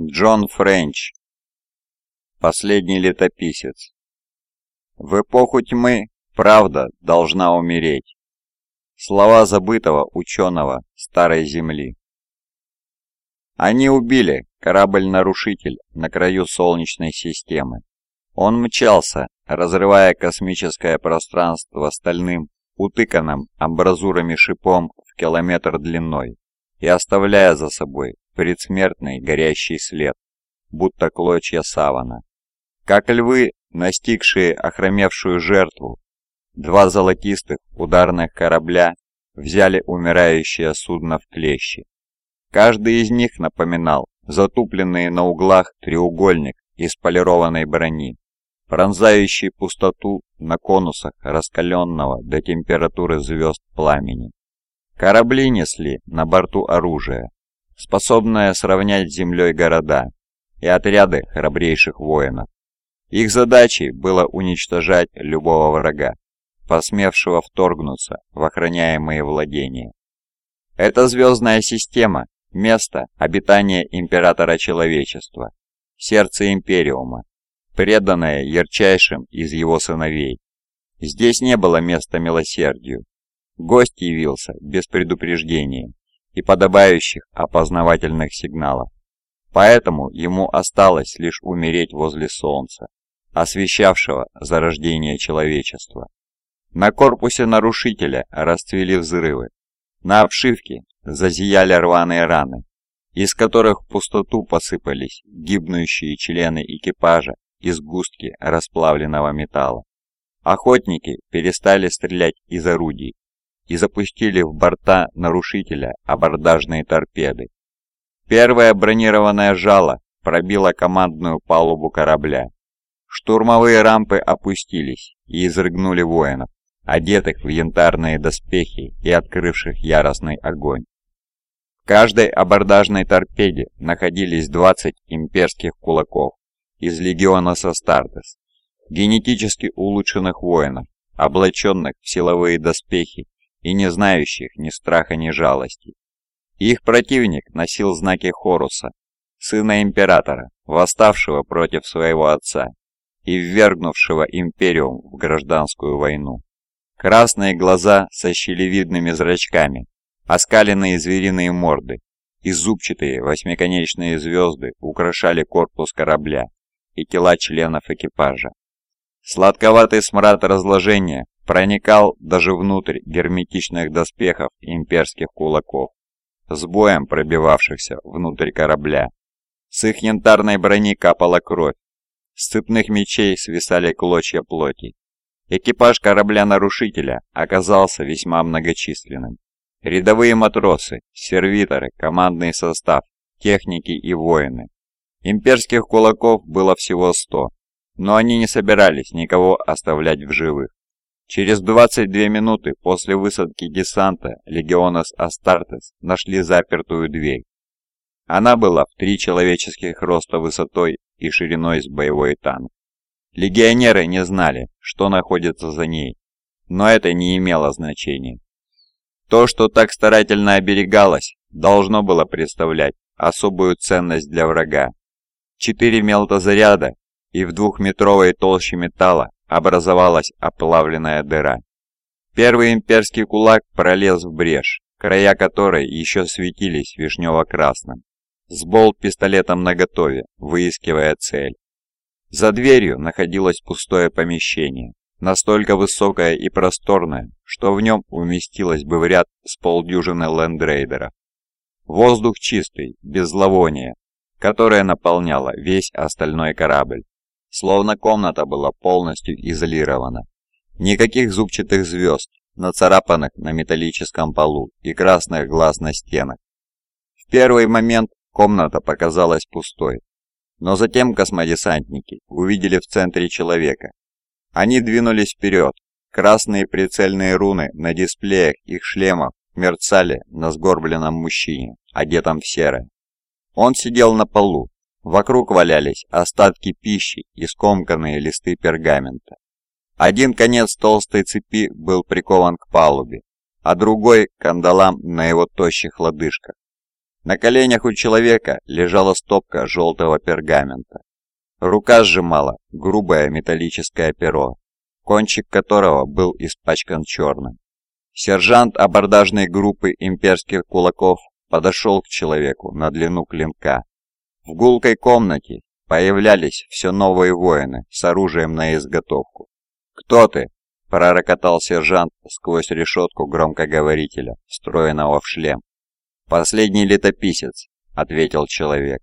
Джон Френч. Последний летописец. В эпоху тьмы правда должна умереть. Слова забытого ученого Старой Земли. Они убили корабль-нарушитель на краю Солнечной системы. Он мчался, разрывая космическое пространство стальным, утыканным амбразурами шипом в километр длиной и оставляя за собой предсмертный горящий след, будто клочья савана. Как львы, настигшие охромевшую жертву, два золотистых ударных корабля взяли умирающее судно в клещи. Каждый из них напоминал затупленный на углах треугольник из полированной брони, пронзающий пустоту на конусах раскаленного до температуры звезд пламени. Корабли несли на борту оружие, способное сравнять с землей города и отряды храбрейших воинов. Их задачей было уничтожать любого врага, посмевшего вторгнуться в охраняемые владения. Эта звездная система – место обитания императора человечества, сердце Империума, преданное ярчайшим из его сыновей. Здесь не было места милосердию. Гость явился без предупреждения и подобающих опознавательных сигналов. Поэтому ему осталось лишь умереть возле солнца, освещавшего зарождение человечества. На корпусе нарушителя расцвели взрывы. На обшивке зазияли рваные раны, из которых в пустоту посыпались гибнущие члены экипажа и сгустки расплавленного металла. Охотники перестали стрелять из орудий и запустили в борта нарушителя абордажные торпеды. Первое бронированное жало пробило командную палубу корабля. Штурмовые рампы опустились и изрыгнули воинов, одетых в янтарные доспехи и открывших яростный огонь. В каждой абордажной торпеде находились 20 имперских кулаков из легиона Састартес, генетически улучшенных воинов, облаченных в силовые доспехи и не знающих ни страха, ни жалости. Их противник носил знаки Хоруса, сына императора, восставшего против своего отца и ввергнувшего империум в гражданскую войну. Красные глаза со щелевидными зрачками, оскаленные звериные морды и зубчатые восьмиконечные звезды украшали корпус корабля и тела членов экипажа. Сладковатый смрад разложения проникал даже внутрь герметичных доспехов имперских кулаков, с боем пробивавшихся внутрь корабля. С их янтарной брони капала кровь, с цепных мечей свисали клочья плоти. Экипаж корабля-нарушителя оказался весьма многочисленным. Рядовые матросы, сервиторы, командный состав, техники и воины. Имперских кулаков было всего сто, но они не собирались никого оставлять в живых. Через 22 минуты после высадки десанта Легионас Астартес нашли запертую дверь. Она была в три человеческих роста высотой и шириной с боевой танк. Легионеры не знали, что находится за ней, но это не имело значения. То, что так старательно оберегалось, должно было представлять особую ценность для врага. Четыре мелтозаряда и в двухметровой толще металла образовалась оплавленная дыра. Первый имперский кулак пролез в брешь, края которой еще светились вишнево-красным. Сбол пистолетом наготове, выискивая цель. За дверью находилось пустое помещение, настолько высокое и просторное, что в нем уместилось бы в ряд с полдюжины лендрейдеров. Воздух чистый, без зловония, которое наполняло весь остальной корабль. Словно комната была полностью изолирована. Никаких зубчатых звезд, нацарапанных на металлическом полу и красных глаз на стенах. В первый момент комната показалась пустой, но затем космодесантники увидели в центре человека. Они двинулись вперед, красные прицельные руны на дисплеях их шлемов мерцали на сгорбленном мужчине, одетом в серое. Он сидел на полу, Вокруг валялись остатки пищи и скомканные листы пергамента. Один конец толстой цепи был прикован к палубе, а другой – кандалам на его тощих лодыжках. На коленях у человека лежала стопка желтого пергамента. Рука сжимала грубое металлическое перо, кончик которого был испачкан черным. Сержант абордажной группы имперских кулаков подошел к человеку на длину клинка. В гулкой комнате появлялись все новые воины с оружием на изготовку. «Кто ты?» – пророкотал сержант сквозь решетку громкоговорителя, встроенного в шлем. «Последний летописец», — ответил человек.